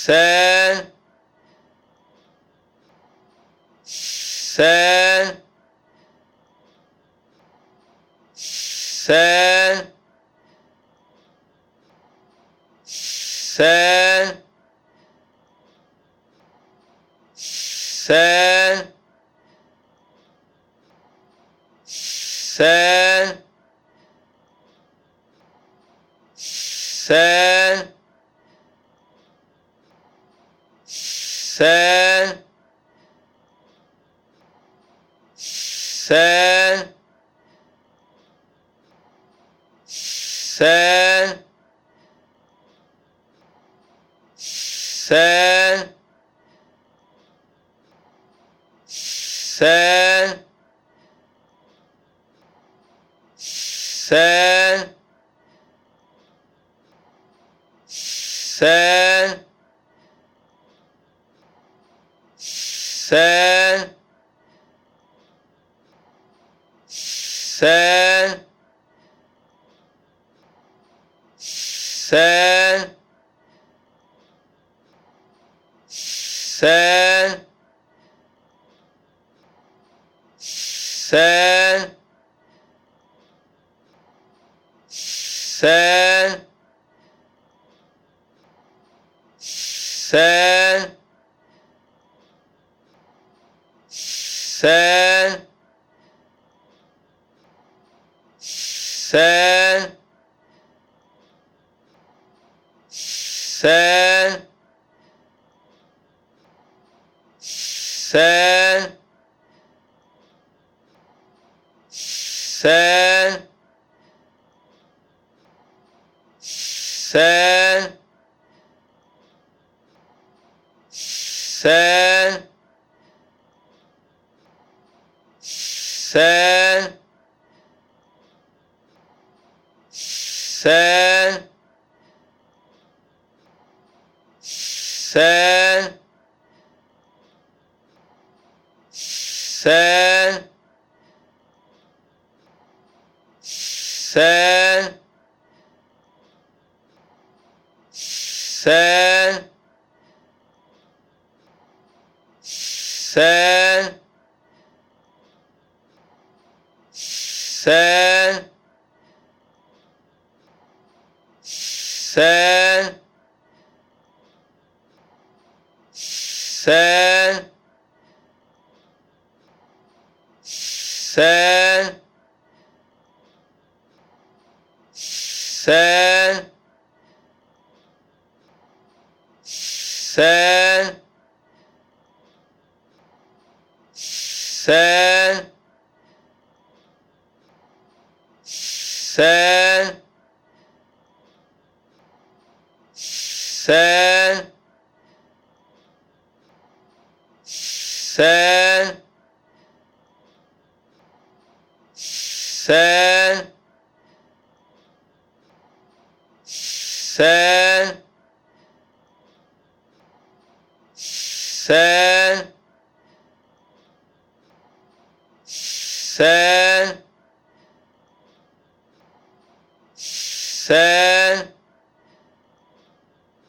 se se se se se se sé sé sé sé sé sé sé ச ச ச ச ச ச ச se se se se se se se. se se se se se se se se se se se se se se se se se se Say.